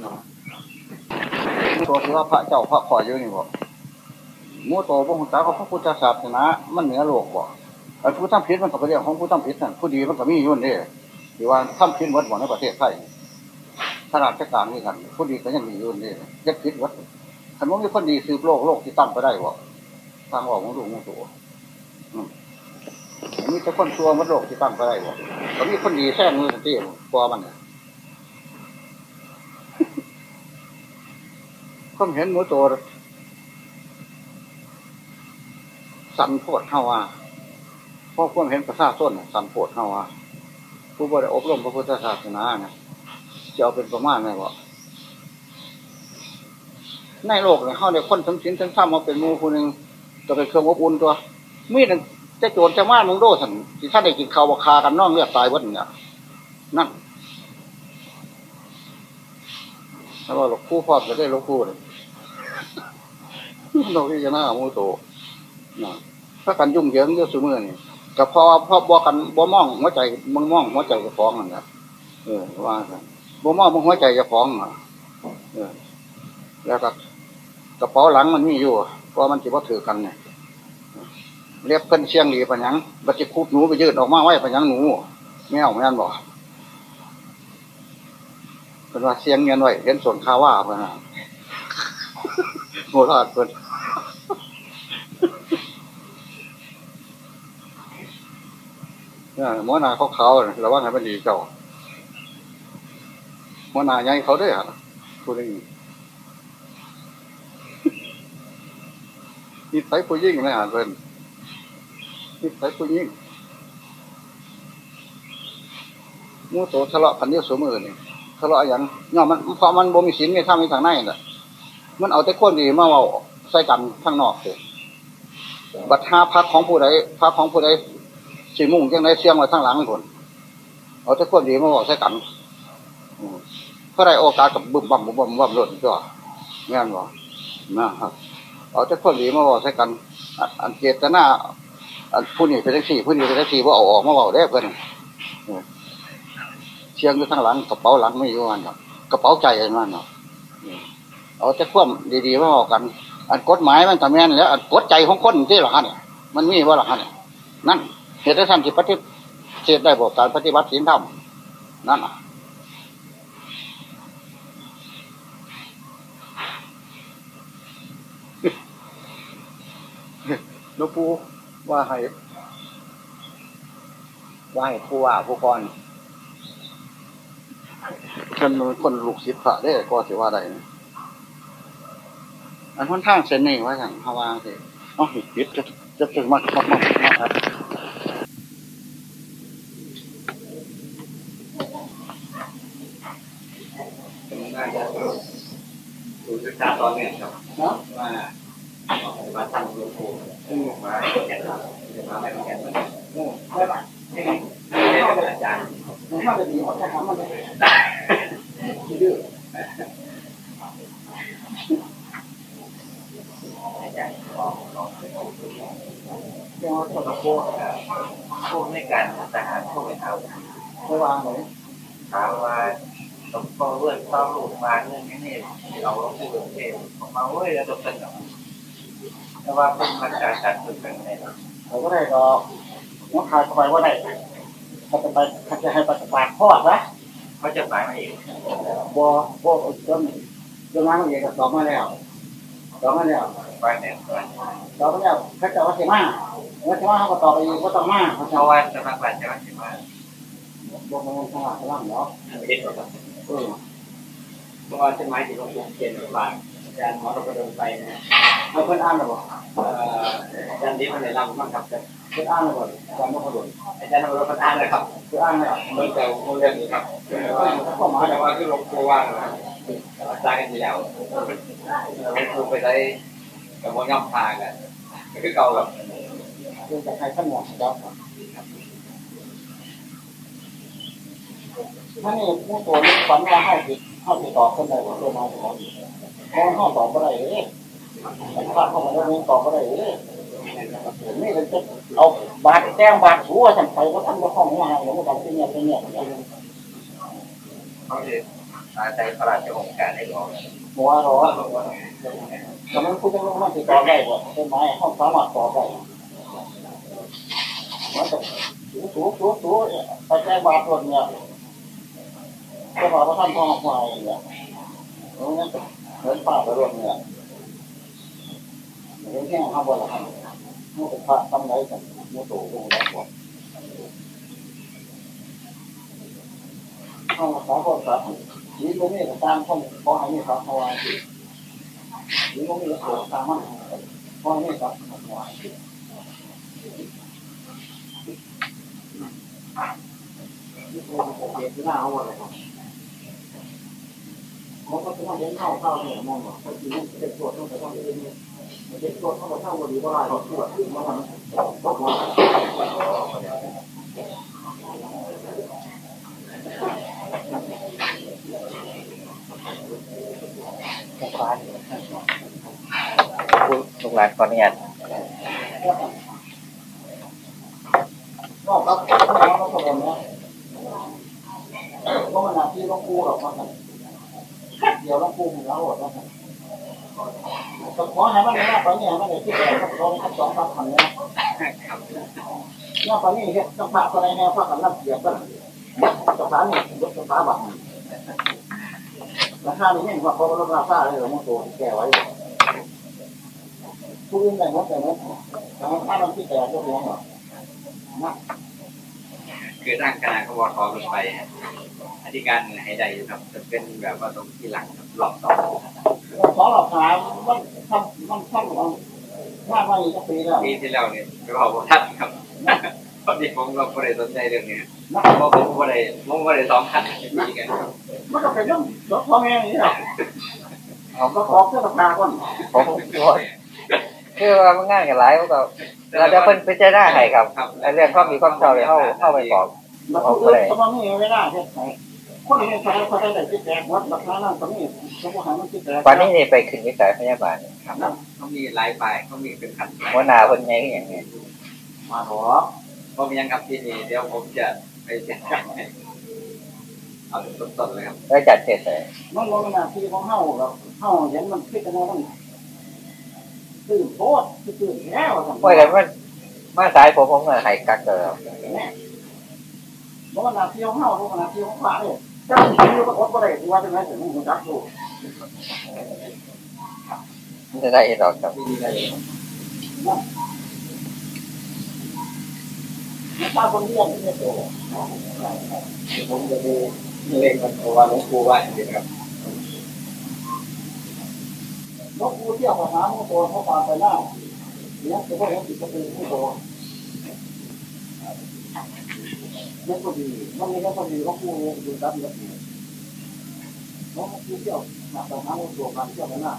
เนี่ยเนตัวที่ว่าพระเจ้าพระขอยอยู่นี่บอกมูโตพระหุ่นตาของพระพุทธศาสนา มันเหนือโลกบอกไอ้ผู้ทำผิดมันก็เป็นเรื่องของผู้ทำผิดนั่นผู้ดีมันก็มีอยู่นี่หรือว่าทำผิดวัดหมดในประเทศไทยขนาดราชการนี่กันผู้ดีก็ยังมีอยู่นี่ยัดผิดวัดคันว่ามีคนดีสืบโลกโลกที่ตั้งไปได้บอกทางออกของหลวงมูโตมีแต่คนชัวมันโลกที่ตั้งไปได้บอกก็มีคนดีแท้มือทันทีกลัวมัน คนเห็นหมูโตสันโพดเท่าว่าเพราะความเห็นประสาส้นสันโพดเท่าว่าผู้บริอบรมพระพุทธศาสนาเนี่ยจะเอาเป็นประมาณไหนวะในโลกเนี่ยเขาเนี่ยคนทั้งชิ้นทั้งซ้ำมาเป็นมูคนหนึ่งจะเป็นเครื่องอบอุ่นตัวมีดจะโจรจะมามึงโดสันที่ท่านได้กินข้าวคากันน้องเลือดตายวัดเนี่ยนั่นแล้วหลวงปู่พอจะได้หลวงปู่เลย เราที่จะน่าโมโตนะถ้ากันยุ่งเหยิงเยอะสุมือนี่ก็พอพอบอกกันบ่มองหัวใจมึงมองหัวใจจะฟ้องนั่นแหละเออว่ากันบ่มองมึงหัวใจจะฟ้องอะเออ แล้วก็กระเป๋าหลังมันมีอยู่เพราะมันจะว่าถือกันเนี่ยเรียบเพิ่นเชียงหลีปัญญังบัจิคูบหนูไปยืดออกมาไว้ปัญญังหนูแม่เอาแม่นบอกเป็นว่าเสียงเงินไว้เห็นส่วนคาว่าเพื่อนะโหราดเพื่อน เนี่ยหมอนาเขาเขาระวังให้มันดีเจ้าหมอนาใหญ่เขาด้วยอะผู้นี้นิสัยผู้ยิ่งนะอ่านเพิ่นนิสัยผู้ยิ่งมูโตทะเลาะกันเยอะสมือนี่ทะเลาะอย่างย่อมันพอมันบ่มีศีลไม่ทำไม่ทางในน่ะมันเอาแต่คนดีมาเอาใส่กันข้างนอกเลยบัตรห้าพักของผู้ใดพักของผู้ใด สีมุ่งจังไดเสียงไว้ข้งหลังคนเอาแต่คนดีมาเอาใส่กันเพื่อได้โอกาสกับบึ้มบั่มบึ้มบั่มบั่มหล่นก็แม่นบ่นะครับเอาแต่คนดีมาบอกใส่กัน อันเจตนาอันผู้นี้เป็นแท็กซี่ผู้นี้เป็นแท็กซี่ว่าเอาออกมาบอกได้เพื่อนเชียงอยู่ข้งหลังกระเป๋าหลังไม่อยู่มันหรอกกระเป๋าใจมันหรอกเอาแต่ควมดีๆมาบอกกัน อันกฎหมายมันทำแม่นแล้วอันกฎใจของคนที่หรอฮะเนี่ยมันมีว่าหรอฮะเนี่ยนั่น เหตุที่ท่านที่ปฏิเสธได้บอกการปฏิบัติศีลธรรมนั่นอะหลวงปู่ว่าให้ว่าให้ผู้ว่าผู้กรฉันเป็นคนลูกศิษย์พระได้ก็สิว่าได้อันค่อนข้างเซนนี่ว่าอย่างฮาวาสิอ๋อปิดจะจะถึงมากมากมากมากครับดูศึก ษาตอนนี้ครับเนาะว่ามาทำหลวงปู่มาแก่นมาไม่แก่นมาเออได้ปะไม่ได้เป็นอาจารย์มันเข้าไปดีเขาจะทำมันเลยดื้ออาจารย์บอกเจ้าตัวตะโกพวกในการทหารพวกไปเอาไม่วางเลยถามว่า ต้องต้องเลื่อนต้องลูกมาเรื่องนี้เราต้องพูดเองมาเว้ยแล้วจบกันแต่ว่าเป็นมาจากการฝึกกันในเขาก็ได้ก็น้องขายคอยว่าได้เขาจะไปเขาจะให้ปฏิบัติพ่อนะเขาจะหมายมาเองบัวบัวจนจนมาเองก็สอบมาแล้วสอบมาแล้วไปเนี่ยสอบมาแล้วเขาจะว่าเสียมากว่าเสียมากเขาก็ต่อไปอีกก็ต้องมากเขาจะว่าจะมาปั่นจะมาถึงว่าบัวมันข้างหลังข้างหลังเนาะไม่ได้หรอ กเออเพราะว่าจะหมายถึงหลวงปู่เขียนบาทอาจารย์หมอเราก็เดินไปนะให้เพื่อนอ่านหรือเปล่าอาจารย์ที่มันได้รับมันครับเพื่อนอ่านหรือเปล่าจำไม่ค่อยดูอาจารย์เราประทานเลยครับเพื่อนอ่านเลยเมื่อเจ้าเรื่องนี้ครับเข้ามาแต่ว่าคือหลวงปู่ว่างนะอาจารย์กันอยู่แล้วหลวงปู่ไปได้กับวงย่อมทางกันคือเก่าแบบเรื่องจะใครขั้นหมดเจ้า ถ้านี่ผู้ตัวนี้ฝันว่าให้าติดให้าติดต่อคนใดว่าตัวมาตัวนี้เพราะห้องตอบก็ได้เลยถ้าเข้ามาแล้วมีตอบก็ได้เลยนี่เป็นจะเอาบาดแจ้งบาดหัวฉันไปว่าท่านว่าห้องงาหรือว่าบาเป็นเนี่ยเป็นเนี่ยเขาจะอาศัยพระราชองค์การให้บอกหัวรอนแต่มันพูดตรงๆมันติดต่อได้ว่าเป็นไม้ห้องสามารถต่อได้มันจะสูงสูงสูงสูไปแก้บาดตัวเนี่ย ก็บอกว่าท่านพ่อควายเนี่ยตรงนั้นเหมือนป่าไปรวมเนี่ยเห็นแค่ข้าวบนละครับมันเป็นพระทำไรกันมูโตวงแล้วก่อนห้องสามคนครับนี่ตรงนี้ตามห้องขอให้มีครับควายนี่ตรงนี้ก็ตามมันขอให้มีครับควายนี่โอ้โหเด็กหน้าเอาอะไร ครับเขาก็ต้องเลี้ยงข้าวข้าเนี่ยมองว่าเขากินเด็กปวดต้องไปต้องเลี้ยงเนี่ยเด็กปวดเขาบอกข้าววันนี้ก็ได้เขาปวดขึ้นมาทำตกมาควายลูกหลานขออนุญาตนอกจากน้องน้องสมเนี่ยก็มันหน้าที่ต้องกู้หรอกมัน เดี๋ยวต้องกู้มันแล้วหมดแล้วแต่ขอให้มันเนี่ยไปเนี่ยมันเนี่ยที่แปดก็ต้องสองคัดพันเนี่ยเนี่ยตอนนี้เฮ็ดต้องพาคนในแนวพากันรับเกียรติกันสถานนี่ยกสถาบันราคานี้เนี่ยว่าเขาลดราคาเลยหรือมันตัวแก่ไว้ผู้อื่นได้หมดแต่หมดแต่ถ้ามันที่แปดก็ยังหรอนะ คือทางคณะเขาบอกขอลงไปอธิการให้ได้ครับจะเป็นแบบว่าตรงที่หลังหลอกต่อสองหลักฐานมันทำมันทำมันมากมาอีกปีแล้วปีที่แล้วเนี่ยไปบอกว่าท่านครับพอดีผมก็ไม่ได้สนใจเรื่องนี้นะเพราะผมไม่ได้ผมไม่ได้ซ้อมขันปีกันมันก็เป็นเรื่องรถพ่อแม่นี่แหละเอาก็ขอเพื่อราคาก่อนผมคือว่ามันง่ายกันหลายมันก็ เราจะเป็นพิจารณาให้ครับเรื่องความมีความเท่าเลยเข้าเข้าไปบอกมันก็คือสมองนี่ไม่ได้ใช่ไหมคนนี้ใช้เขาได้คิดแตกวัดราคานั่นตรงนี้สมมติหามันคิดแตกวันนี้นี่ไปขึ้นวิสัยพยาบาลครับเขามีหลายฝ่ายเขามีเป็นขันหลายหัวหน้าคนไงก็อย่างนี้มาหรอผมยังครับที่นี่เดี๋ยวผมจะไปเช็คกันให้เอาสดๆเลยครับแล้วจัดเสร็จเลยมันมันหน้าที่ของเฮาเราเฮาเห็นมันคิดกันว่ามัน ตื่นโคตรตื่นแล้วเมื่อกันมันมาสายผมผมก็ให้กักเลยเนี่ยเพราะว่าหน้าที่ของเฮาเพราะว่าหน้าที่ของพระเนี่ยเจ้าที่ก็อดบ่ได้ที่ว่าเป็นไงถึงมันจักอยู่มันจะได้ดอกครับที่นี่ได้เลยถ้าคนเรียนที่ไม่โตผมจะดูเล็กมันเพราะว่าหลวงปู่ว่าอย่างนี้ครับ นกปูเที่ยวหาหมูโตเขาปาไปหน้าเนี่ยจะต้องเห็นติดกระตือหมูโตนั่นก็ดีมันมีนั่นก็ดีนกปูดูดับเยอะดีนกปูเที่ยวมาไปหาหมูโตมาเที่ยวไปหน้า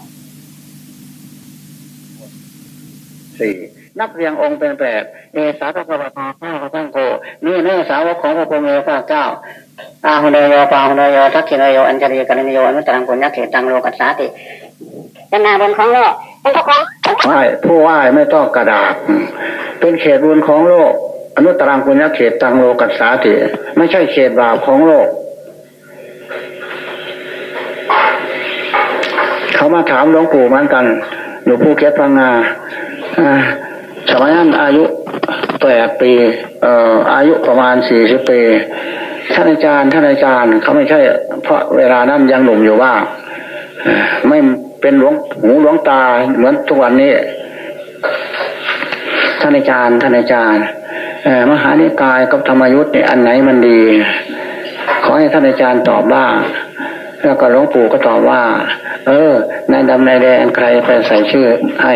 สี่นับเรียงองค์เป็นแปดเอสาพระกบฏาข้าพระทั้งโกนี่เนื้อสาวกของพระพุทธเจ้าเจ้าอาหุนโยปาหุนโยทักขินโยอัญชลีกัลโยอนุตตรังปุญญเขตังโลกัสสาติ เป็นนาบนของโลกเป็นทุกคนไหว้ผู้ไหว้ไม่ต้องกระดาษ เป็นเขตบุญของโลก อนุตรังปุญญเขตตังโลกัสสาติไม่ใช่เขตบาปของโลก เขามาถามหลวงปู่มือนกันอยู่ภูเก็ตพังงาอ่าสมัยนั้นอายุแปดปีเอ่ออายุประมาณสี่สิบปีท่านอาจารย์ท่านอาจารย์เขาไม่ใช่ เพราะเวลานั้นยังหนุ่มอยู่ว่างไม่ เป็นหลวงหูหลวงตาเหมือนทุกวันนี้ ท่านอาจารย์ท่านอาจารย์มหานิกายกับธรรมยุทธ์เนี่ยอันไหนมันดี ขอให้ท่านอาจารย์ตอบบ้างแล้วก็หลวงปู่ก็ตอบว่า เออนายดำนายแดงใครไปใส่ชื่อให้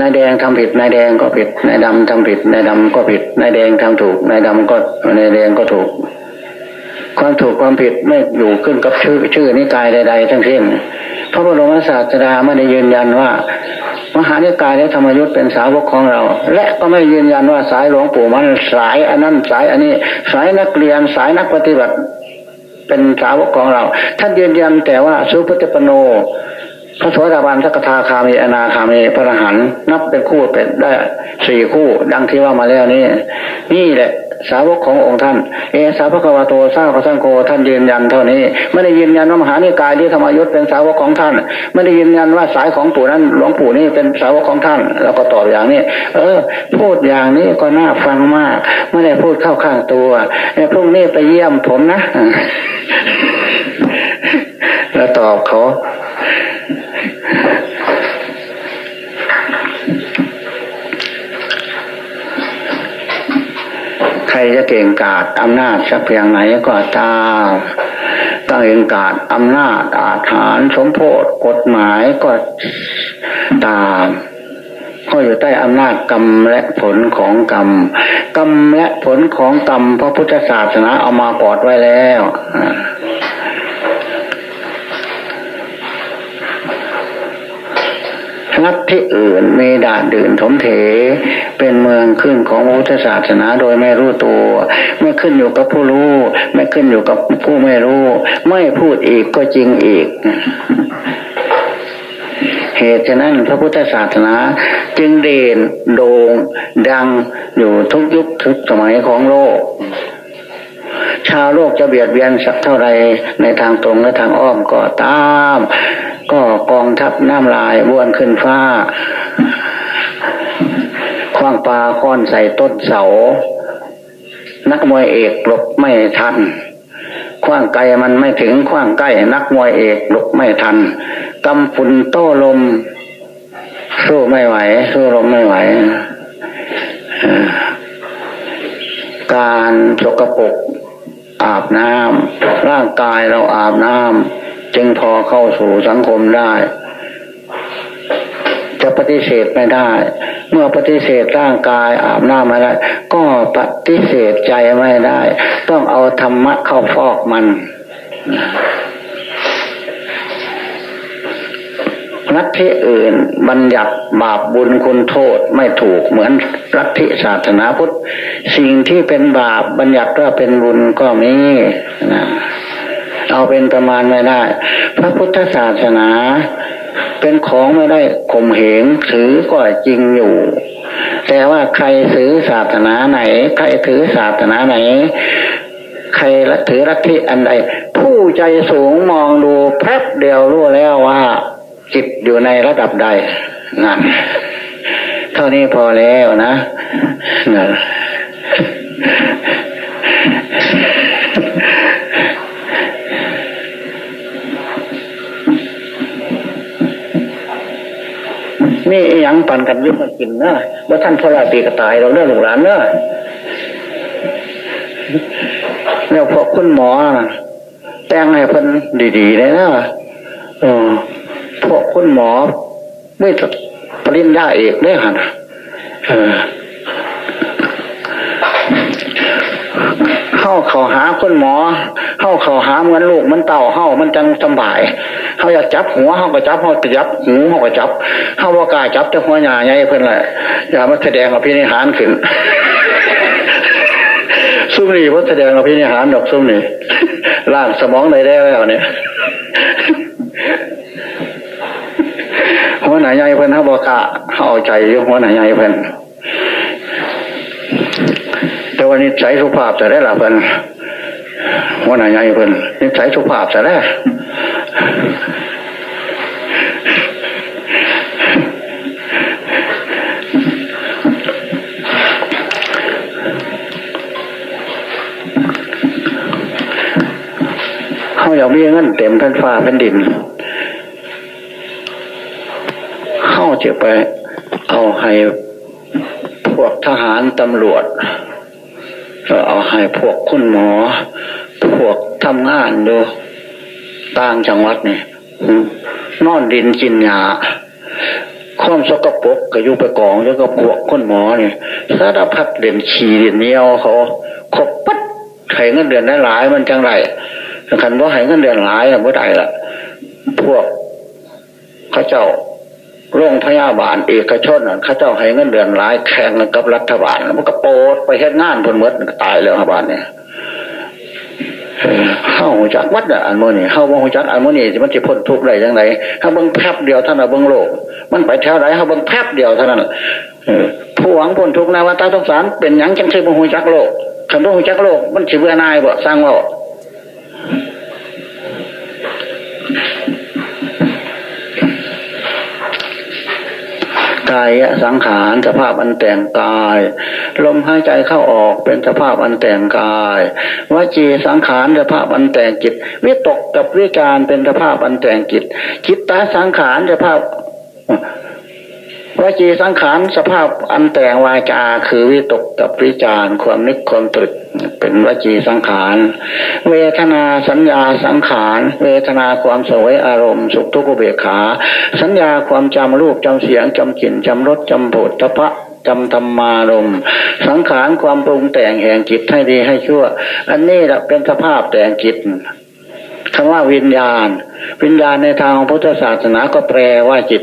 นายแดงทำผิดนายแดงก็ผิดนายดำทำผิดนายดำก็ผิดนายแดงทำถูกนายดำก็นายแดงก็ถูก ความถูกความผิดไม่อยู่ขึ้นกับชื่อชื่อนิกายใด ๆ ทั้งสิ้นพระบรมศาสดาไม่ได้ยืนยันว่า มหานิกายและธรรมยุทธ์เป็นสาวกของเรา และก็ไม่ยืนยันว่าสายหลวงปู่มันสายอันนั้นสายอันนี้ สายนักเรียนสายนักปฏิบัติเป็นสาวกของเรา ท่านยืนยันแต่ว่าสุปฏิปโน พระโสดาบันสักทาคามีอนาคามีพระอรหันต์นับเป็นคู่เป็นได้สี่คู่ ดังที่ว่ามาแล้วนี่นี่แหละสาวกขององค์ท่าน เอสาวกวาโตสาวกสังโกท่านยืนยันเท่านี้ ไม่ได้ยืนยันว่ามหานิกายที่ธรรมยุทธเป็นสาวกของท่าน ไม่ได้ยืนยันว่าสายของปู่นั้นหลวงปู่นี่เป็นสาวกของท่าน แล้วก็ตอบอย่างนี้ เออ พูดอย่างนี้ก็น่าฟังมาก ไม่ได้พูดเข้าข้างตัวพรุ่งนี้ไปเยี่ยมผมนะ แล้วตอบเขา ใครจะเก่งกาจอำนาจสักเพียงไหนก็ตามต้องเก่งกาจอำนาจอาถานสมโพธกฎหมายก็ตามก็อยู่ใต้อำนาจกรรมและผลของกรรม กรรมและผลของกรรมพระพุทธศาสนาเอามากอดไว้แล้ว นัดที่อื่นมีด่านดื่นถมเถ เป็นเมืองขึ้นของพุทธศาสนาโดยไม่รู้ตัว ไม่ขึ้นอยู่กับผู้รู้ ไม่ขึ้นอยู่กับผู้ไม่รู้ ไม่พูดอีกก็จริงอีกเหตุฉะนั้นพระพุทธศาสนาจึงเด่นโด่งดังอยู่ทุกยุคทุกสมัยของโลก ชาวโลกจะเบียดเบียนสักเท่าไรในทางตรงและทางอ้อมก็ตาม ก็กองทัพน้ำลายบ้วนขึ้นฟ้าคว้างปลาค้อนใส่ต้นเสา นักมวยเอกหลบไม่ทันคว้างไกลมันไม่ถึงคว้างใกล้ นักมวยเอกหลบไม่ทันกำฝุ่นโต้ลม สู้ไม่ไหว สู้ลมไม่ไหว การสกปรก อาบน้ำร่างกายเราอาบน้ำจึงพอเข้าสู่สังคมได้ จะปฏิเสธไม่ได้ เมื่อปฏิเสธร่างกายอาบน้ำไม่ได้ ก็ปฏิเสธใจไม่ได้ ต้องเอาธรรมะเข้าฟอกมัน ลัทธิอื่นบัญญัติบาปบุญคุณโทษไม่ถูกเหมือนลัทธิศาสนาพุทธ สิ่งที่เป็นบาปบัญญัติว่าเป็นบุญก็มีนะเอาเป็นประมาณไม่ได้ พระพุทธศาสนา เป็นของไม่ได้ข่มเหงถือก็จริงอยู่ แต่ว่าใครถือศาสนาไหน ใครถือศาสนาไหน ใครถือรัทธิอันใด ผู้ใจสูงมองดูแป๊บเดียวรู้แล้วว่า จิตอยู่ในระดับใดนั่นเท่านี้พอแล้วนะนั่นนี่ยังปั่นกันยึดมากินนะว่าท่านพระราตีกระตายเราเนื้อหลงหลานเนอะแล้วพอคุณหมอแต่งให้เพิ่นดีๆเลยนะเออ คุณหมอไม่ปริญญาเอกเนี่ยฮะเออเข้าเขาหาคุณหมอ เข้าเขาหาเหมือนลูกมันเต่าเข้ามันจังสบายเขาอยากจับหัวเขาก็จับเขาจะจับหูเขาก็จับเขาว่ากาจับแต่หัวหยาใหญ่เพื่อนแหละอย่ามาแสดงกับพี่นิหารขึ้นซุ้มนี่ว่าแสดงกับพี่นิหารดอกซุ้มนี่ล่างสมองในได้แล้วเนี่ย หัวหนาใหญ่เพื่นเขาบอกกะเขาเอาใจยกหัวหนาใหญ่เพื่นแต่วันนี้ใช้สุภาพจะได้ละเพื่นหัวหน้าใหญ่เพิ่นนิสัยสุภาพซะแล้เขาอยากมีเงินเต็มแผ่นฟ้าแผ่นดิน เข้า จะไปเอาให้พวกทหารตำรวจเอาให้พวกคุณหมอ พวกทำงานดูต่างจังหวัดนี่นอนดินกินหยาความสกปรกก็อยู่ไปกองแล้วก็พวกคนหมอเนี่ยสารพัดเด่นขี่เด่นเนี้ยวเขาครบปัดไห้เงินเดือนได้หลายมันจังไรคันว่าไห้เงินเดือนหลายเมื่อใดละพวกเขาเจ้า โรงพยาบาลเอกชนเขาเจ้าให้เงินเดือนหลายแข่งกับรัฐบาล มันก็โปดไปเฮ็ดงานพนเมื่อตายแล้วรัฐบาลเนี่ยเข้าหัวจักวัดอะอันโมนี่เข้าว่าหัวจักอันโมนี่มันจะพ้นทุกข์ได้ยังไงถ้าเบิ้งแพบเดียวท่านเอาเบิ้งโลก มันไปแถวไหนเขาเบิ้งแพบเดียวเท่านั้นผู้หวังพ้นทุกข์ในวัฏสงสารเป็นยังจังคือบ่หูจักโลกคำว่าหูจักโลก มันสิเบื่อนายบ่สร้างว่า กายสังขารสภาพอันแต่งกาย ลมหายใจเข้าออกเป็นสภาพอันแต่งกายวจีสังขารสภาพอันแต่งจิต วิตกกับวิจารเป็นสภาพอันแต่งจิตจิตตาสังขารสภาพ วจีสังขารสภาพอันแต่งวาจาคือวิตกกับวิจารความนึกความตรึกเป็นวจีสังขาร เวทนาสัญญาสังขาร เวทนาความสวยอารมณ์สุขทุกขเบียขา สัญญาความจำรูปจำเสียงจำกลิ่นจำรสจำโผฏฐะจำธรรมารมสังขารความปรุงแต่งแห่งจิตให้ดีให้ชั่ว อันนี้แหละเป็นสภาพแต่งจิตคำว่าวิญญาณ วิญญาณในทางพุทธศาสนาก็แปลว่าจิต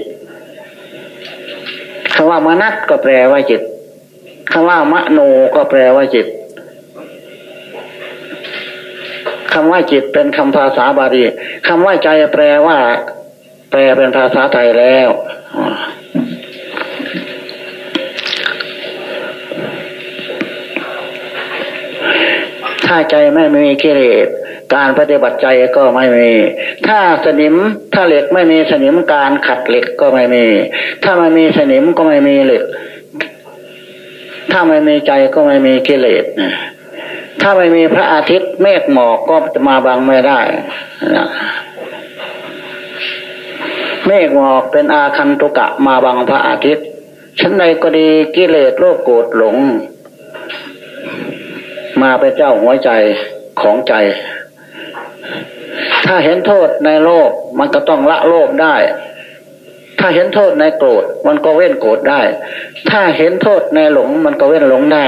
คำว่ามนัตก็แปลว่าจิตคำว่ามโนก็แปลว่าจิตคำว่าจิตเป็นคำภาษาบาลีคำว่าใจแปลว่า แปลเป็นภาษาไทยแล้วถ้าใจไม่มีกิเลส การปฏิบัติใจก็ไม่มี ถ้าสนิมถ้าเหล็กไม่มีสนิมการขัดเหล็กก็ไม่มี ถ้าไม่มีสนิมก็ไม่มีเหล็ก ถ้าไม่มีใจก็ไม่มีกิเลสถ้าไม่มีพระอาทิตย์เมฆหมอกก็จะมาบังไม่ได้นะเมฆหมอกเป็นอาคันตุกะมาบังพระอาทิตย์ชั้นใดก็ดีกิเลสโลภโกรธหลง มาเป็นเจ้าหัวใจของใจ ถ้าเห็นโทษในโลภมันก็ต้องละโลภได้ ถ้าเห็นโทษในโกรธมันก็เว้นโกรธได้ ถ้าเห็นโทษในหลงมันก็เว้นหลงได้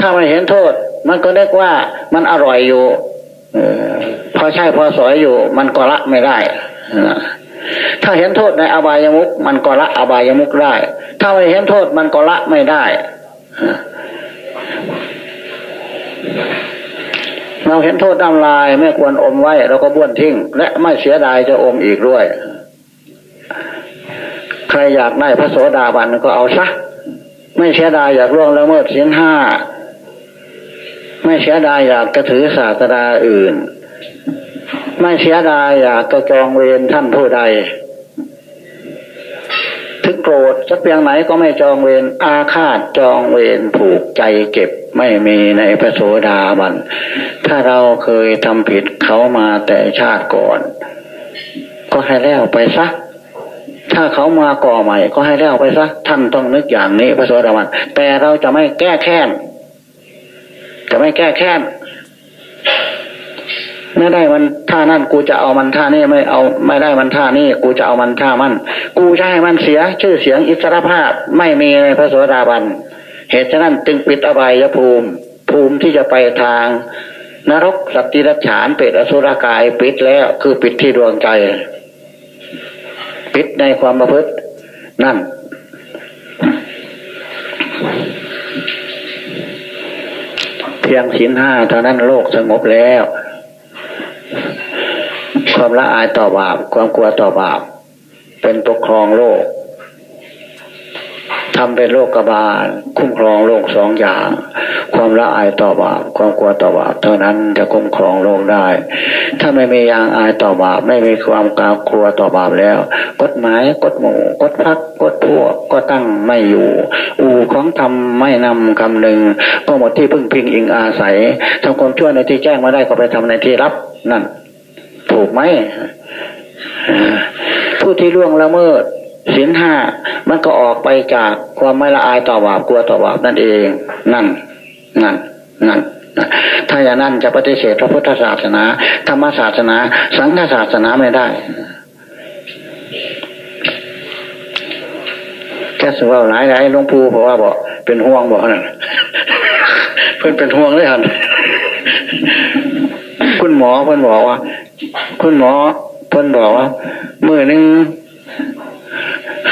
ถ้าไม่เห็นโทษ มันก็เรียกว่ามันอร่อยอยู่พอใช่พอสอยอยู่ มันก็ละไม่ได้ถ้าเห็นโทษในอบายมุกมันก็ละอบายมุกได้ ถ้าไม่เห็นโทษมันก็ละไม่ได้ เราเห็นโทษน้ำลายไม่ควรอมไว้เราก็บ้วนทิ้ง และไม่เสียดายจะอมอีกด้วย ใครอยากได้พระโสดาบันก็เอาซะไม่เสียดายอยากล่วงละเมิดศีลห้าไม่เสียดายอยากจะถือศาสดาอื่น ไม่เสียดายอยากจะจองเวรท่านผู้ใด โกรธสักเพียงไหนก็ไม่จองเวรอาฆาตจองเวรผูกใจเก็บไม่มีในพระโสดาบัน ถ้าเราเคยทำผิดเขามาแต่ชาติก่อน ก็ให้แล้วไปซะถ้าเขามาก่อใหม่ ก็ให้แล้วไปซะท่านต้องนึกอย่างนี้พระโสดาบันแต่เราจะไม่แก้แค้นจะไม่แก้แค้น ไม่ได้มันท่านั่นกูจะเอามันท่านี้ไม่เอาไม่ได้มันท่านี้กูจะเอามันท่ามัน กูจะให้มันเสียชื่อเสียงอิสรภาพไม่มีในพระโสดาบัน เหตุฉะนั้นจึงปิดอบายภูมิ ภูมิที่จะไปทาง นรกสัตติรัฉานเปรตอสุรกายปิดแล้วคือปิดที่ดวงใจ ปิดในความประพฤตินั่นเพียงสินห้าเท่านั้นโลกสงบแล้ว ความละอายต่อบาป ความกลัวต่อบาป เป็นปกครองโลก ทำเป็นโลกกบาลคุ้มครองโลกสองอย่าง ความละอายต่อบาปความกลัวต่อบาปเท่านั้นจะคุ้มครองโลกได้ ถ้าไม่มียางอายต่อบาปไม่มีความกลัวต่อบาปแล้ว กฎหมายกฎหมู่กฎพักกฎพวกก็ตั้งไม่อยู่ อู่ของทำไม่นำคำหนึ่งก็หมดที่พึ่งพิงอิงอาศัยทำความชั่วในที่แจ้งมาได้ก็ไปทำในที่รับนั่น ถูกไหมผู้ที่ล่วงละเมิด ศีลห้ามันก็ออกไปจากความไม่ละอายต่อบาปกลัวต่อบาปนั่นเอง นั่น นั่น นั่นถ้าอย่างนั้นจะปฏิเสธพระพุทธศาสนา ธรรมศาสนา สังฆศาสนาไม่ได้แค่สุว่าหลายหลายหลวงปู่เพราะว่าบอกเป็นห่วงบอกนั่นเพื่อนเป็นห่วงเลยครับคุณหมอเพื่อนบอกว่า คุณหมอเพื่อนบอกว่าเมื่อนึง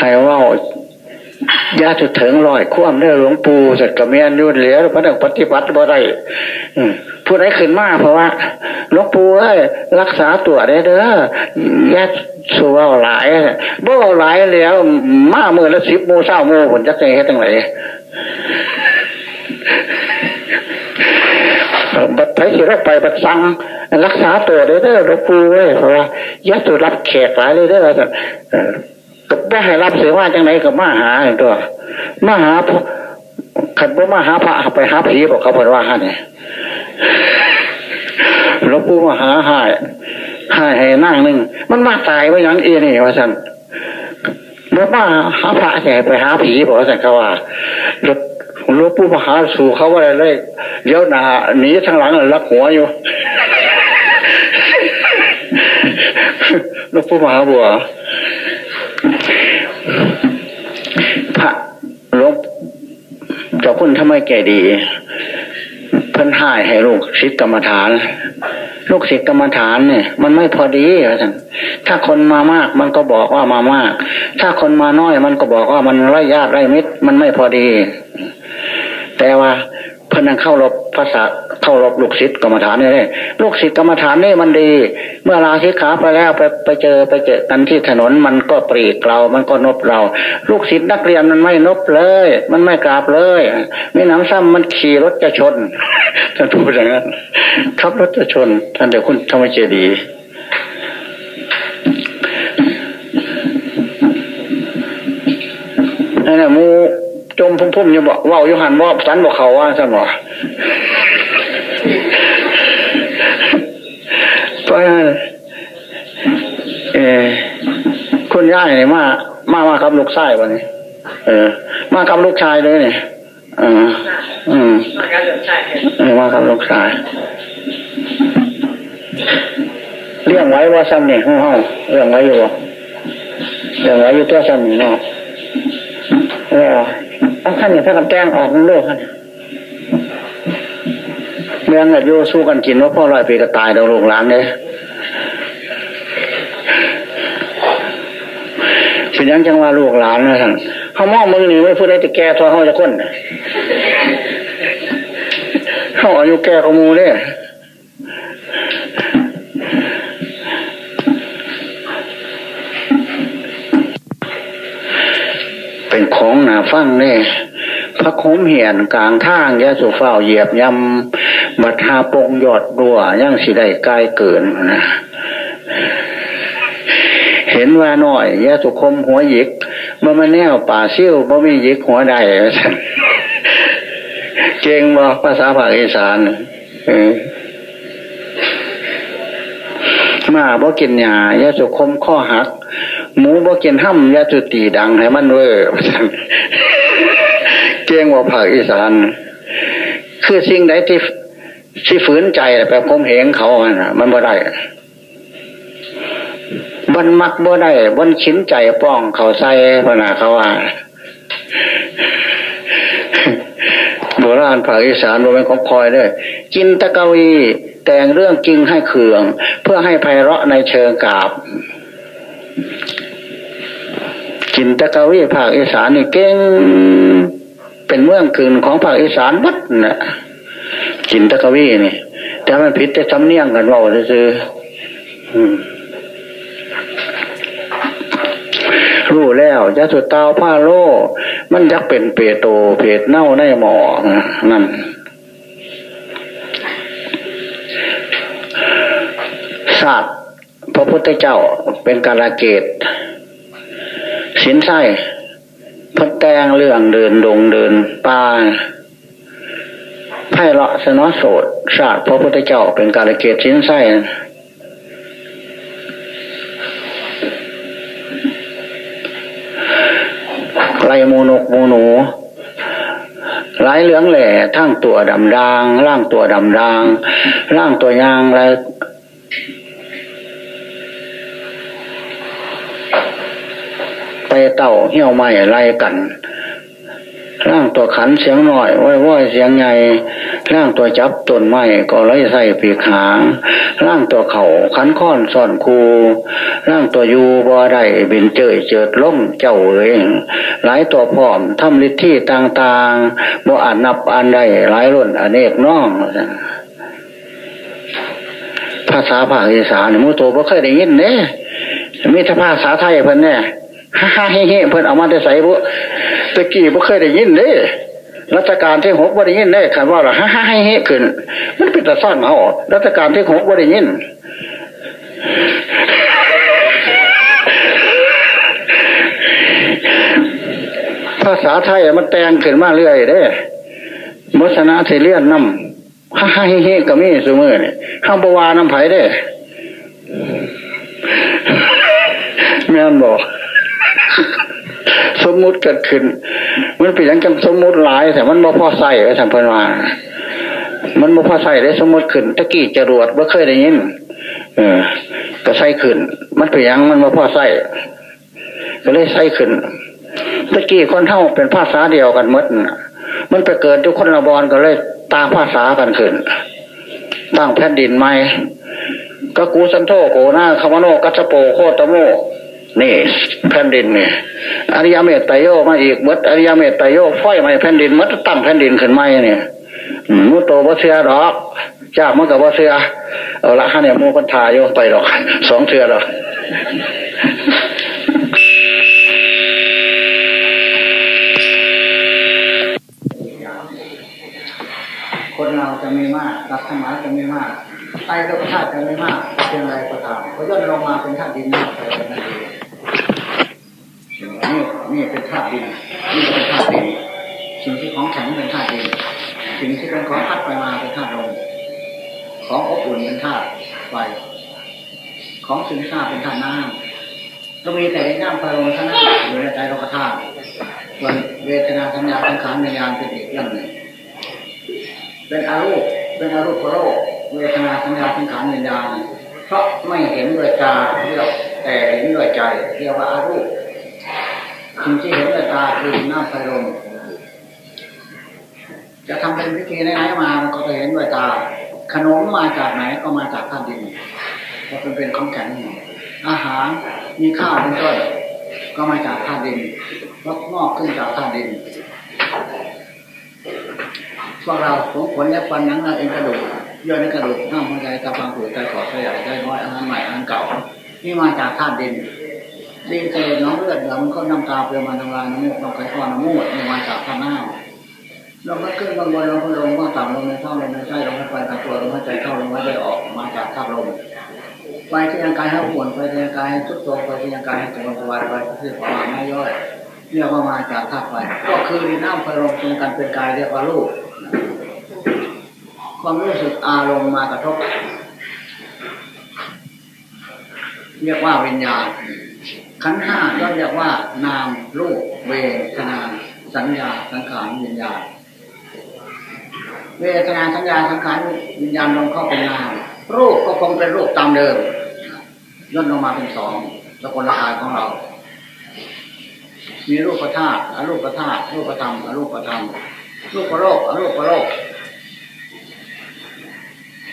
ใครว่ายาจะถึงลอยคว่ำได้อหลวงปู่เสร็จกับเมียนยุ่นเหลือพระนังปฏิบัติบ่ได้ผู้ใดขึ้นมาเพราะว่าหลวงปู่เอ้ยรักษาตัวได้เด้อยัดสัวหลายบ่หลายแล้วมาเมื่อละสิบโมเช้าโมผลจะเฮ็ดตั้งไหนบัดไผสิรับไปบัดสั่งรักษาตัวได้เด้อหลวงปู่เอ้ยเพราะว่ายัดตัวรับแขกหลายเลยเด้อ ก็บ่ให้รับเสียว่าจังไหนกับมาหาตัวมาหาขันบ่มาหาพระไปหาผีบอกเขาบอกว่าฮะเนี่ยหลวงปู่มาหาหายหายให้นั่งหนึ่งมันมาตายไว้ยังเอีนี่ว่าสันบ่มาหาพระแห่ไปหาผีบอกว่าสันเขาว่าหลวงปู่มาหาสู่เขาว่าอะไรเลยเลี้ยวหนาหนีทางหลังลักหัวอยู่หลวงปู่มหาบัว เจ้าคุณทำไมแก่ดี เพิ่นหายให้ลูกศิษย์กรรมฐาน ลูกศิษย์กรรมฐานเนี่ย มันไม่พอดีท่านถ้าคนมามากมันก็บอกว่ามามาก ถ้าคนมาน้อยมันก็บอกว่ามันไร้ญาติไร้มิตรมันไม่พอดี แต่ว่า เพิ่นนั่งเข้ารบภาษาเข้ารบลูกศิษย์กรรมฐานนี่ลูกศิษย์กรรมฐานนี่มันดี เมื่อลาศิขาไปแล้วไปไปเจอไปเจอกันที่ถนนมันก็ปรีกเรา มันก็นบเรา ลูกศิษย์นักเรียนมันไม่นบเลย มันไม่กราบเลยมีหนังซ้ำมันขี่รถจะชนท่านพูดอย่างนั้นขับรถจะชน ท่านเดี๋ยวคุณธรรมเจดีนั่นแหละมู จมพุ่มๆอยู่บอกว่าอยู่หันบอกสันบอกเขาว่าสันบอกเพราะเออคุณย่าเนี่ยมา มามากับลูกชายวันนี้ เออ มากับลูกชายเลยเนี่ยอืมอืมมากับลูกชายเออมากับลูกชายเรื่องไว้ว่าซ้ำเนี่ยห้องห้องเรื่องไว้อยู่เรื่องไว้อยู่ตัวซ้ำนี่เนาะเออ เอาขั้นอย่างถ้ากันแจ้งออกทั้งโลกขั้นเมืองแบบโยสู้กันกินว่าพ่อลอยปีก็ตายเดาลูกหลานเลยเป็นยังจังว่าลูกหลานนะท่านเขามองมึงนี่ไม่พูดได้จะแก้ตัวเขาจะก้นเขาอายุแก่ขมูเนี่ย เป็นของหนาฟังเน่พระคมเหียนกลางทางยาสุเฝ้าเหยียบยำบัดหาปงยอดดัวยังสิได้กายเกินนะเห็นว่าน้อยยาสุคมหัวหยิกมันมาแนวป่าซิ่วบ่มีหยิกหัวใดเจงบ่ภาษาภาคอีสานมาบ่กินยายาสุคมข้อหัก หมูบ่กินห้ำยาสุตีดังให้มันเวอร์เจียงว่าภาคอีสาน คือสิ่งใดที่ที่ฝืนใจแบบคมเหงเขาอะมันบ่ได้บันมักบ่ได้บันชิ้นใจป้องเขาใส่พนาเขาว่าโบราณภาคอีสานโบเป็นของคอยด้วยกินตะกวี แต่งเรื่องจริงให้เคือง เพื่อให้ไพเราะในเชิงกาบ กินตะกวีภาคอีสานนี่เก่งเป็นเมืองคืนของภาคอีสานบัดนะกินตะกวีนี่ แต่มันผิดแต่สำเนียงกันว่าซื้อรู้แล้วจะสุดตาผ้าโลมันยักเป็นเปโตเพดเน่าในหมอนั่นศาสตร์พระพุทธเจ้าเป็นกาลเกต สินไส้พัดแตงเรื่องเดินดงเดินป่าไพ่ลาะสนอโสดศาสตร์พระพุทธเจ้าเป็นกาลเกตสินไส้ไรมูนกมูหนูลายเหลืองแหล่ทั้งตัวดำดาง ร่างตัวดำดาง ร่างตัวยางไร ไปเต่าเหี้ยวไม้ไล่กันร่างตัวขันเสียงหน่อยว้อยว้อยเสียงใหญ่ร่างตัวจับต้นไม้ก็ไล่ใส่ปีกหางร่างตัวเขาขันค้อนซ่อนคูร่างตัวยูบ่ได้บินเจยเจิดล่มเจ้าเองหลายตัวพร้อมทำฤทธิ์ที่ต่างๆบ่อ่านนับอ่านได้หลายรุ่นอเนกน้องภาษาภาคอีสานมูโตบ่เคยได้ยินเนี่ยมีแต่ภาษาไทยเพิ่นเนี่ย ฮ่าฮ่าเฮ่เพิ่นเอามาได้ใส่บุตะกี้บ่เคยได้ยินเด้รัชการที่หกบ่ได้ยินเด้คันว่าละฮ่าฮ่าเฮ่ขึ้น มันเป็นแต่สร้างเอารัชการที่หกบ่ได้ยินภาษาไทยมันแตงขึ้นมาเรื่อยเด้มศนาเทเลียนน้ำฮ่าฮ่าเฮ่ก็มีสมือนี่ห้ามบวาน้ำไผ่เด้แม่นบอก สมมุติเกิดขึ้น มันเป็นอย่างจังสมมุติหลายแต่มันบ่พอใส่ไว้ทำเพิ่นว่ามันบ่พอใส่ได้สมมุติขึ้นตะกี้จรวดบ่เคยได้ยินเออก็ใส่ขึ้น มันเป็นอย่างมันบ่พอใส่ก็เลยใส่ขึ้นตะกี้คนเท่าเป็นภาษาเดียวกันมดมันไปเกิดทุกคนละบอลก็เลยตามภาษากันขึ้นตั้งแผ่นดินใหม่ก็กูสันโธโกนาคามโนกัจโปโคตโม นี่แผ่นดินนี่อริยเมตไตโยมาอีกมดอริยเมตไตโยไฟไหมแผ่นดินมดตั้งแผ่นดินขึ้นไหมเนี่ยมุโตบ่เสือดอกจ้ามันกับบ่เสือเอาละฮะเนี่ยมูคนทายโยไปดอกสองเสือดอกคนเราจะไมีมากรักทั้งหลายจะไมีมากไตโลกธาตุจะไมีมากเป็นอะไรก็ตามเขาย่นลงมาเป็นธาตุดินนี่ไปนั่นเอง นี่นี่เป็นธาตุดินนี่เป็นธาตุดินสิ่งที่ของแข็งเป็นธาตุดินสิ่งที่เป็นของพัดไปมาเป็นธาตุลมของอบอุ่นเป็นธาตุไฟของสิ่งธาตุเป็นธาตุน้ำก็มีแต่น้ำไฟลมเท่านั้นอยู่ในใจโลกธาตุส่วนเวทนาสัญญาสังขารในยานเป็นอีกเรื่องหนึ่งเป็นอารูปเป็นอารูปโรคเวทนาสัญญาสังขารวิญญาณเพราะไม่เห็นด้วยตาเรียกแต่เห็นด้วยใจเรียกว่าอารูป สิ่งที่เห็นด้วยตาคือน้ำไฟลมจะทำเป็นวิธีไหนๆมามันก็จะเห็นด้วยตา ขนมมาจากไหนก็มาจากธาตุดินเพราะเป็นเป็นของแข็งอาหารมีข้าวเป็นต้นก็มาจากธาตุดินราะงอกขึ้นจากธาตุดินพวกเราผมขนและฟันนังเราเองกระดูกย่อยในกระดูกน้ำหัวใจตาฟังผืดใจขอดใจใหญ่ใจน้อยอาหารใหม่อาหารเก่านี่มาจากธาตุดิน ดินเศษน้องเลือดเหลือมันก็น้ำตาเปลือยมันทำลายน้ำมูกน้ำไข่ข้อน้ำมูดนี่มาจากธาตุน้ำลมพัดขึ้นบางวันลมพัดลงบางต่ำลมในเข้าลมในใจลมพัดไปตามตัวลมหายใจเข้าลมหายใจออกมาจากธาตุลมไปที่ยังกายให้ปวดไปที่ยังกายให้ทุกตัวไปที่ยังกายให้สบายสบายไปที่ความไม่ย่อยเรียกว่ามาจากธาตุไฟก็คือดินน้ำไฟลมรวมกันเป็นกายเรียกว่ารูปความรู้สึกอารมณ์มากระทบ เรียกว่าวิญญาณ ขันห้าก็เรียกว่านามรูปเวทนา สัญญาสังขารวิญญาณเวทนาสัญญาสังขารวิญญาณลงเข้าเป็นนามรูปก็คงเป็นรูปตามเดิมย่นลงมาเป็นสองสกุลกายของเรา มีรูปธาตุอรูปธาตุรูปธรรมอรูปธรรมรูปโลกอรูปโลก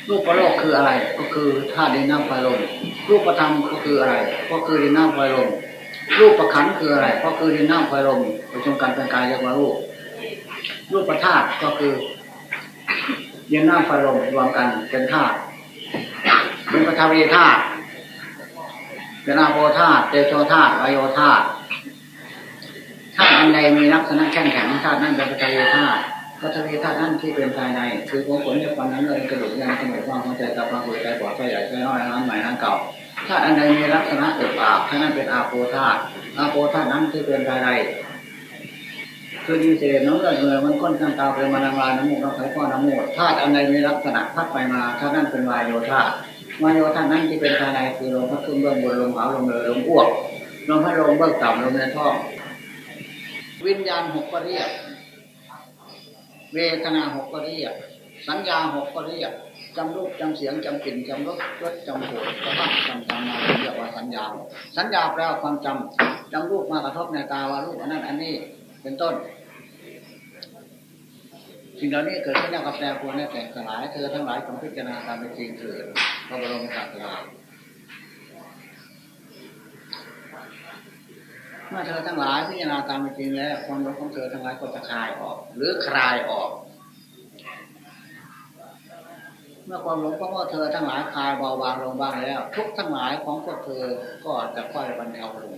รูปโลกคืออะไร ก็คือธาตุดินน้ำไฟลม รูปธรรมก็คืออะไร ก็คือดินน้ำไฟลม รูปประคันคืออะไร ก็คือดินน้ำไฟลมประชุมกันเป็นกายเรียกว่ารูป รูปประธาตก็คือดินน้ำไฟลมรวมกันเป็นธาตุเป็นปฐวีธาตุเป็นอาโปธาตุเตโชธาตุวายโยธาตุธาตุอันใดมีลักษณะแข็งแข็งธาตุนั้นเป็นปฐวีธาตุ พัทวีธาตุนั่นที่เป็นภายใน คือของผลในฟันนั้นเลยกระดูกยังสมัยความหัวใจตาฟังหัวใจปอดใจใหญ่ใจน้อยน้ำใหม่น้ำเก่าธาตุอันใดมีลักษณะเอิบอาบท่านั้นเป็นอาโปธาตุอาโปธาตุนั้นที่เป็นภายในคือดีเศษน้ำเลือดเงยมันก้นน้ำตาเป็นมันลายน้ำมูกน้ำไข่ก้อนน้ำมูกธาตุอันใดมีลักษณะพัดไปมาธาตุนั้นเป็นวายโยธาวายโยธานั้นที่เป็นภายในคือลมพัดขึ้นเบื้องบนลมหาวลมเลยลมอ้วกลมพัดลมเบื้องต่ำลมในท้องวิญญาณหกก็เรียก เวทนาหกก็เรียกสัญญาหกก็เรียกจำรูปจำเสียงจำกลิ่นจำรสรสจำโผฏจำจำจำมาเรียกว่าสัญญา สัญญาแปลว่าความจำจำรูปมากระทบในตาว่ารูปอันนั้นอันนี้เป็นต้นสิ่งเหล่านี้เกิดขึ้นแล้วกับแปรปรวนแแต่สลายเธอทั้งหลายจงพิจารณาตามเป็นจริงเถิดพระบรมศาสดา เมื่อเธอทั้งหลายพิจารณาตามเป็นจริงแล้ว ความรู้ของเธอทั้งหลายก็จะคลายออก หรือคลายออก เมื่อความหลงของพวกเธอทั้งหลายคลายเบาบางลงบ้างแล้ว ทุกทั้งหลายของพวกเธอก็จะค่อยบรรเทาลง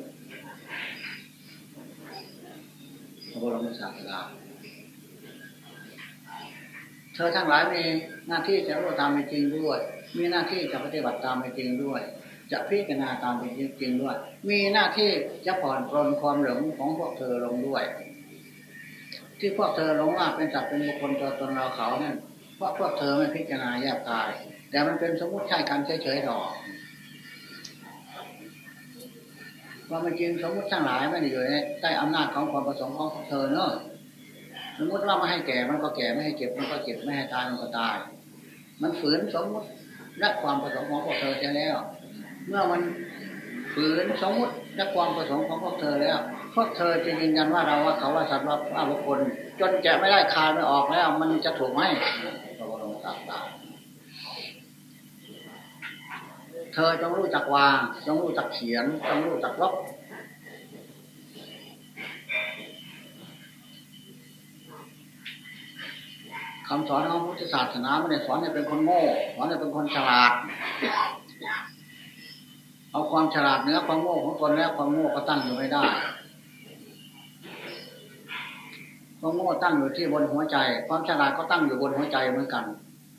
พระบรมศาสดาเธอทั้งหลายมีหน้าที่จะรู้ตามเป็นจริงด้วย มีหน้าที่จะปฏิบัติตามเป็นจริงด้วย จะพิจารณาตามเป็นจริงด้วย มีหน้าที่จะผ่อนปลนความหลงของพวกเธอลงด้วย ที่พวกเธอหลงว่าเป็นสัตว์เป็นบุคคลตัวตนเราเขานี่ยเพราะพวกเธอไม่พิจารณาแยกกาย แต่มันเป็นสมมติใช่กันเฉยๆดอกว่ามันจริงสมมติทั้งหลายไม่ได้อยู่ในใต้อำนาจของความประสงค์ของพวกเธอเนอะสมมติว่าไม่ให้แก่มันก็แก่ไม่ให้เก็บมันก็เก็บไม่ให้ตายมันก็ตาย มันฝืนสมมติและความประสงค์ของพวกเธอจะแล้ว เมื่อมันฝืนสมมติและความประสงค์ของพวกเธอแล้วพวกเธอจะยืนยันว่าเราว่าเขาว่าสัตว์ว่าว่าบุคคล จนแกะไม่ได้คายไม่ออกแล้ว มันจะถูกไหมพระบรมศาสดาเธอจงรู้จักวางจงรู้จักเขียนจงรู้จักลบคำสอนของพุทธศาสนาไม่ได้สอนให้เป็นคนโง่สอนให้เป็นคนฉลาด เอาความฉลาดเนื้อความโง่ของตนแล้วความโง่ก็ตั้งอยู่ไม่ได้ความโง่ตั้งอยู่ที่บนหัวใจ ความฉลาดก็ตั้งอยู่บนหัวใจเหมือนกัน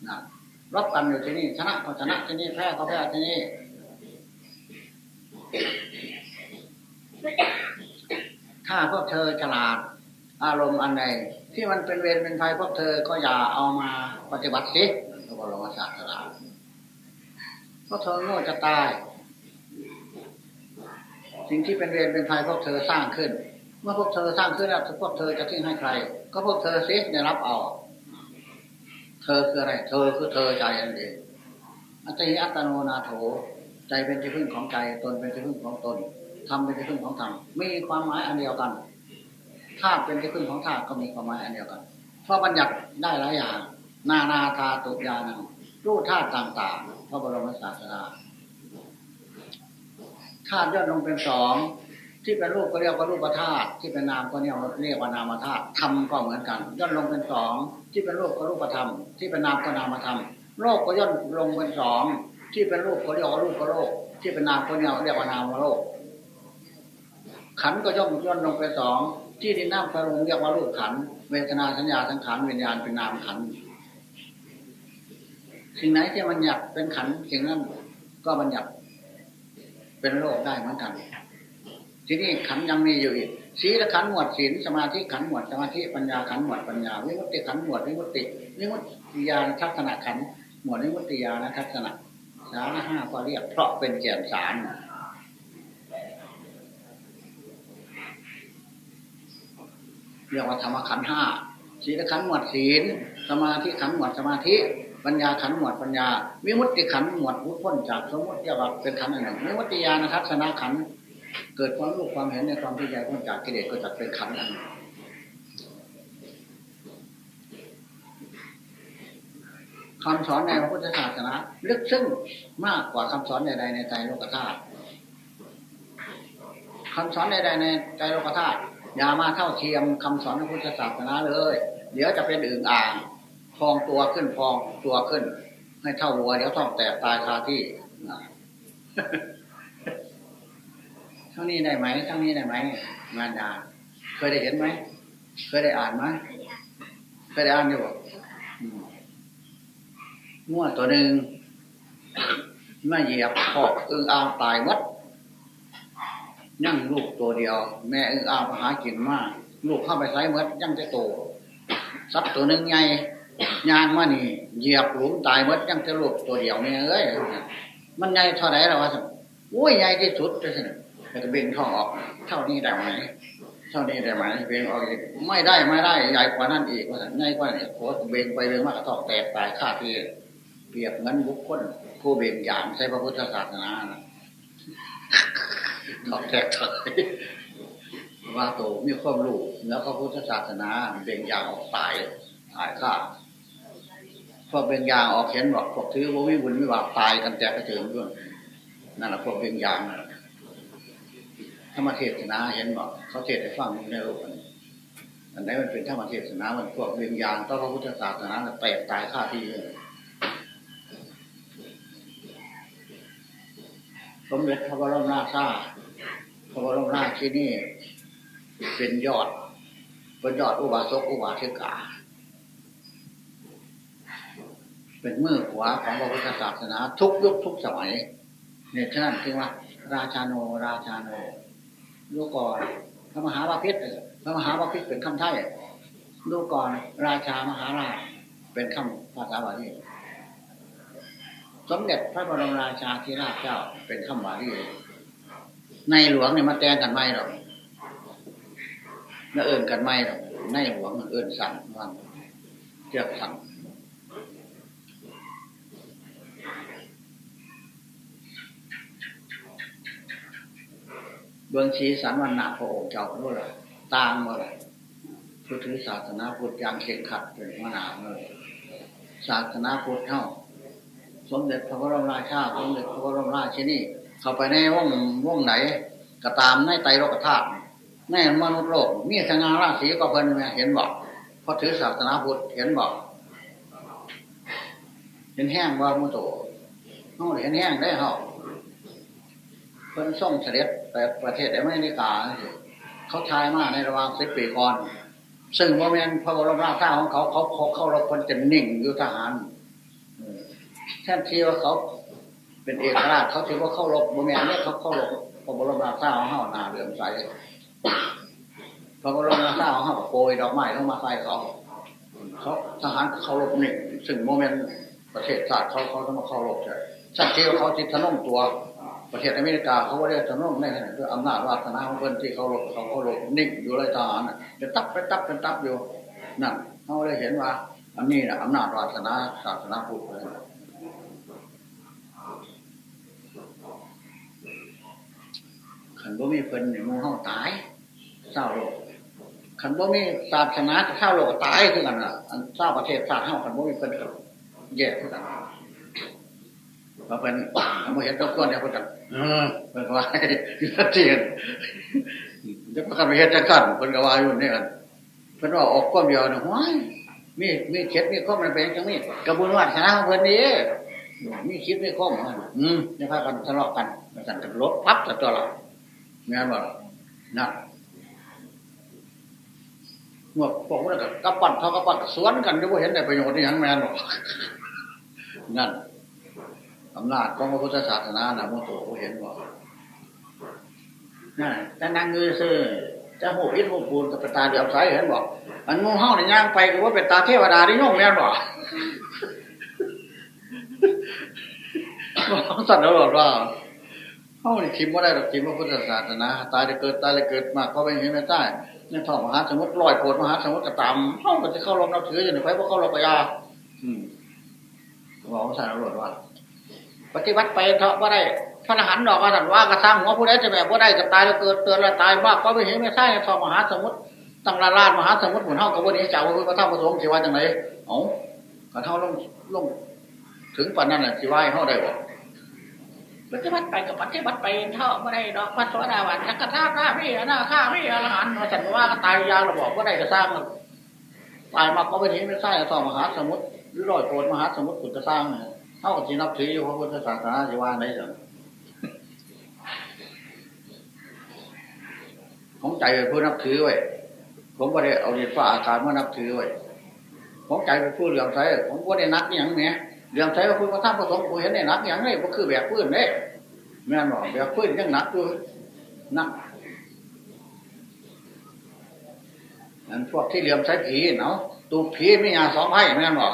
นะรับกันอยู่ที่นี่ชนะก็ชนะที่นี่แพ้ก็แพ้ที่นี่ถ้าพวกเธอฉลาด อารมณ์อันใดที่มันเป็นเวรเป็นภัยพวกเธอก็อย่าเอามาปฏิบัติสิพระบรมศาสดาพราะเธอโง่จะตาย สิ่งที่เป็นเวรเป็นภัยพวกเธอสร้างขึ้น เมื่อพวกเธอสร้างขึ้นแล้วพวกเธอจะทิ้งให้ใคร ก็พวกเธอซิได้รับเอา เธอคืออะไร เธอคือเธอใจอันเองอัตติอัตโนนาโถ ใจเป็นที่พึ่งของใจตนเป็นที่พึ่งของตนธรรมเป็นที่พึ่งของธรรมมีความหมายอันเดียวกันธาตุเป็นที่พึ่งของธาตุก็มีความหมายอันเดียวกัน เพราะบัญญัติได้หลายอย่าง นานาธาตุยานังรูปธาตุต่างๆพระบรมศาสดา ธาตุย่นลงเป็นสองที่เป็นรูปก็เรียกว่ารูปธาตุที่เป็นนามก็เรียกว่าเรียกว่านามธาตุธรรมก็เหมือนกัน ย่นลงเป็นสองที่เป็นรูปก็รูปธรรม ที่เป็นนามก็นามธรรมโลกก็ย่นลงเป็นสองที่เป็นรูปก็เรียกว่ารูปก็โลก ที่เป็นนามก็เรียกว่านามโลก ขันก็ย่นย่นลงเป็นสองที่ดินน้ำไฟลมเรียกว่ารูปขันเวทนาสัญญาสังขารวิญญาณเป็นนามขันสิ่งไหนที่มันหยับเป็นขันสิ่งนั้นก็บัญญัติ เป็นโลกได้เหมือนกัน ทีนี้ขันยังมีอยู่อีกศีลขันหมวดศีลสมาธิขันหมวดสมาธิปัญญาขันหมวดปัญญาวิมุตติขันหมวดวิมุตติวิมุตติญาณทัศนะขันหมวดวิมุตติญาณทัศนะสารห้าก็เรียกเพราะเป็นแก่นสารเรียกว่าธรรมขันห้าศีลขันหมวดศีลสมาธิขันหมวดสมาธิ ปัญญาขันหมวดปัญญา วิมุตติขันหมวดพุทพ้นจากสมมติเรียกว่าเป็นขันอันหนึ่งวิมุตติญาณทัศนขันเกิดความรู้ความเห็นในความที่ใจพ้นจากกิเลสก็จัดเป็นขันอันหนึ่งคำสอนในพระพุทธศาสนาลึกซึ้งมากกว่าคำสอนใดๆในใจโลกธาตุคำสอนใดๆในใจโลกธาตุอย่ามาเท่าเทียมคำสอนในพุทธศาสนาเลย เดี๋ยวจะเป็นอื่นอ่าง พองตัวขึ้นพองตัวขึ้นให้เท่าวัวเดี๋ยวต้องแตกตายคาที่เท่านี้ได้ไหมเท่านี้ได้ไหมงานดาเคยได้เห็นไหมเคยได้อ่านไหมเคยได้อ่านอยู่มั่วตัวหนึ่งม่เหยียบขอบอึงอ่างตายวัดยั่งลูกตัวเดียว แม่อึงอ่างหากินมาก ลูกเข้าไปไซมัดยั่งจะโตสัตว์ตัวหนึ่งไง ยางมานี่เหยียบหลุมตายมดยังจะลูกตัวเดียวเนี่ยเอ้ยมันใหญ่เท่าไหร่แล้ววะสัโอ้ยใหญ่ที่สุดเลยสิแต่เบ่งท้องออก เท่านี้ได้ไหมเท่านี้ได้ไหมเบ่งออกอีกไม่ได้ไม่ได้ใหญ่กว่านั้นอีกว่าสัใหญ่กว่านี้โคตรเบ่งไปเรื่องมากกระทอกแตกตายฆ่าที่เปรียบเงินบุคคลผู้เบ่งยางใช้พระพุทธศาสนาทอกแตกถอยว่าโตมีความรู้แล้วพระพุทธศาสนาเบ่งยางออกตายตายฆ่า พวกป็นยางออกเข็นบอกพวกถือว่าวิบุญวิบากตายกันแจกกระเจิงด้วยนั่นแหละพวกเบญยางนั่นแะธรรมเทศนาเห็นบอกเขาเทศให้ฟังมึงได้รู้กันอันไหนมันเป็นธรรมเทศนามันพวกเบญยางต้องพระพุทธศาสนาแตกตายฆ่าที่เลยสมเด็จพระบรมราชาพระบรมราชินี่เป็นยอดเป็นยอดอุบาสกอุบาสิกา เป็นมือขวาของพระพุทธศาสนา ทุกยุคทุกสมัยเนี่ยฉะนั้นจึงว่า ราชาโนราชาโนดูก่อนพระมหาวาพิษพระมหาวาพิษเป็นคำไทยดูก่อนราชามหาราชเป็นคำภาษาบาลีสมเด็จพระบรมราชาธิราชเจ้าเป็นคำบาลีในหลวงเนี่ยมาแตงกันไม่หรอกแล้วเอิ่นกันไม่หรอกในหลวงเอิ่นสั่งวันเจ้าสั่ง เบื้องชีสันวันนาพระองค์เจ้ารู้ละต่างมาเลยผู้ถือศาสนาพุทธอย่างเข่งขัดเป็นมนาเลยศาสนาพุทธเท่า สมเด็จพระบรมราชาสมเด็จพระบรมราชินีเข้าไปในว่องว่องไหน ก็ตามในไตรโลกธาตุในมนุษย์โลก มีสง่าราศีก็เพิ่นเห็นบอกเพราะถือศาสนาพุทธเห็นบอกเห็นแห้งว่ามุโตเขาเห็นแห้งได้เหรอ พิ่นส่งเสด็จแต่ประเทศอเมริกา เขาทายมากในระหว่างสิบปีก่อน ซึ่งโมเมนต์พระบรมราชาของเขาเขาเขาเขาเราคนจะนิ่งอยู่ทหารแทนที่ว่าเขาเป็นเอกราชเขาถือว่าเข้ารบโมเมนต์เนี่ยเขาเข้ารบพระบรมราชาของเขาหนาเลื่อมใสพระบรมราชาของเขาโปรยดอกไม้เข้ามาใส่เขาเขาทหารเขารบนิ่งซึ่งโมเมนต์ประเทศชาติเขาเขาต้องมาเข้ารบใช่ชัดเจนว่าเขาจิตทะนุ่งตัว ประเทศอเมริกาเขาก็เรียกจะนุ่งในขณะด้วยอำนาจวาสนาของเพื่อนที่เขาหลบเขาเขาหลบนิ่งอยู่ไรทหารจะตับไปตับเป็นตับอยู่นั่นเขาได้เห็นว่า อันนี้นะอำนาจวาสนาศาสนาพุทธเลยขันบ่มีเพิ่นเนี่ยมูเฮาตายเศร้าโลกขันบ่มีศาสนาเศร้าโลกตายคือกันอะอันเศร้าประเทศชาติเฮาขันบ่มีเพิ่นแย่คือกัน พอเป็นมาเห็นตัวก้อนเนี่ยคนจังเออเป็นว่าชัดเจนจะประกันไปเห็นจังกันเป็นกว่าอยู่เนี่กันเพิ่นว่าออกก้อนเดียวนะห้ยมีมีเข็ดมีข้อมันเป็นจังนี้กระบวนการชนะของเพิ่นนี้มีคิดมีข้อมันอืมนี่พากันทะเลาะกันมันสั่นกันลบพับแต่ตัวเรางี้ยบอกนะเมื่อพวกนั้นกับปั้นเขากระปั้นสวนกันจะว่าเห็นได้ประโยชน์ที่ยังแมนบอกนั่น อำนาจของพระพุทธศาสนาหนะมุโตเห็นว่านั่นแต่นางเงือซื้อจะหูอินหูปูนกับตาเดียวใสเห็นบอกอันงูเห่าในย่างไปก็ว่าเป็นตาเทวดาที่ย่องแม่บอกสั่นแล้วบอกว่าเฮ้านี่ทิมว่าได้หรอกทิมพระพุทธศาสนาตายจะเกิดตายจะเกิดมาเขาไปเห็นไม่ได้เนี่ยท่อมหาสมุทรลอยโกดมหาสมุทรกระตำเฮ้าก็จะเข้าลงนับถืออย่างนี้ไปเพราะเข้าลงไปยาอืมบอกสั่นแล้วบอกว่า ปฏิวัติไปเถอะว่าได้พระอรหันต์ดอกกระสันว่ากระซ้ำหัวผู้ใดจะแบบว่าได้จะตายแล้วเกิดเตือนแล้วตายบ้าก็ไม่เห็นไม่ใช่ทองมหาสมุทรตั้งลาลาดมหาสมุทรหมุนเท่ากับวันนี้เจ้าพระท่าประสงค์สิว่าจังไรเอ้ากระเท่าลงลงถึงปัจนั้นแหละสิว่าให้เขาได้บอกปฏิบัติไปกับปฏิบัติไปเท่าไม่ได้ดอกพระสวัสดาวันจักรท่าข้าพี่นะข้าพี่อรหันต์มาสันว่าก็ตายยาวเราบอกว่าได้จะสร้างตายมาก็ไม่เห็นไม่ใช่ทองมหาสมุทรหรือลอยโกดมหาสมุทรกุจะสร้างเนี่ย เท่ากับที่นับถืออยู่พระพุทธศาสนาจะว่าไหนสิของใจเป็นผู้นับถือไว้ผมก็ได้เอาดินฟ้าอากาศมานับถือไว้ของใจเป็นผู้เหลื่อมใสผมก็ได้นักอย่างเนี้ยเหลื่อมใสว่าคุณพระท่านประสงค์ผมเห็นได้นักอย่างนี้ก็คือแบบพื้นเนี่ยแม่นบอกแบบพื้นยังนักอยู่นักนั่นพวกที่เหลื่อมใสผีเนาะตูผีไม่ยาสองไพ่แม่นบอก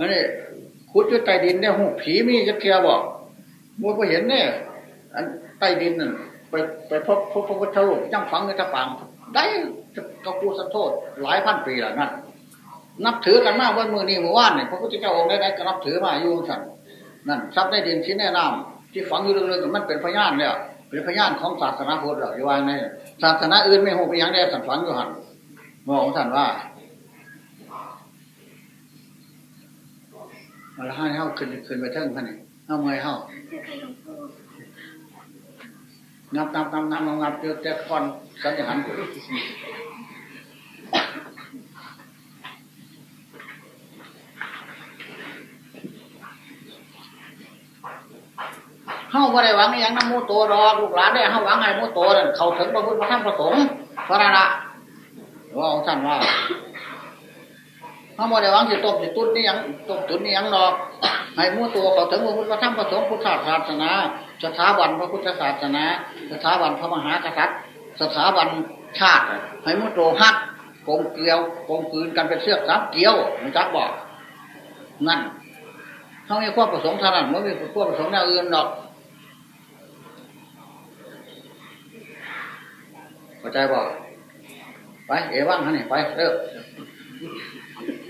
อันนี้ขุดอยู่ใต้ดินเนี่ยหูผีมีจะเทียบอกมัวไปเห็นเนี่ยอันใต้ดินนั่นไปไปพบพบพระพุทธรูปยังฝังในตะปังได้กระปูสัโทษ หลายพันปีแล้วนั่นนับถือกันมากวันมือนี้เมื่อวานเนี่ยพระพุทธเจ้าองค์ได้ก็นับถือมาอยู่สั่นนั่นทรัพย์ในดินชิ้นแน่นำที่ฝังอยู่เรื่องๆมันเป็นพยานเนี่ยเป็นพยานของศาสนาพุทธหรอที่ว่าไงศาสนาอื่นไม่หูไปยังได้สั่นฝังอยู่หันมองสั่นว่า เราให้เข้าขึ้นขึ้นไปเท่งพันนี่เอาเมยเข้างับงับงับงับงับงับเจอแต่ก่อนสัญญาณเฮาบ่ได้หวังอย่างน้ำมูโตดอลูกหลานได้เฮาหวังให้มูโตนั่นเขาถึงพระพุทธพระธรรมพระสงฆ์พระนะว่าองท่านว่า เฮาบ่ได้หวังสิต้มสิตุ้นนี่ยังต้มตุ้นนี่ยังดอกให้มูโตเขาถึงพระพุทธธรรมพระสงฆ์พุทธศาสนาสถาบันพระพุทธศาสนา สถาบันพระมหากษัตริย์ สถาบันชาติให้มูโตฮักกลมเกลียวกลมกืนกันเป็นเสื้อกสามเกลียวมันจักบอกนั่นเขามีความประสงค์เท่านั้นไม่มีความประสงค์แนวอื่นหรอกเข้าใจบ่ไปเอวังฮะนี่ไปเลิก